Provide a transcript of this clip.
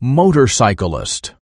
Motorcyclist.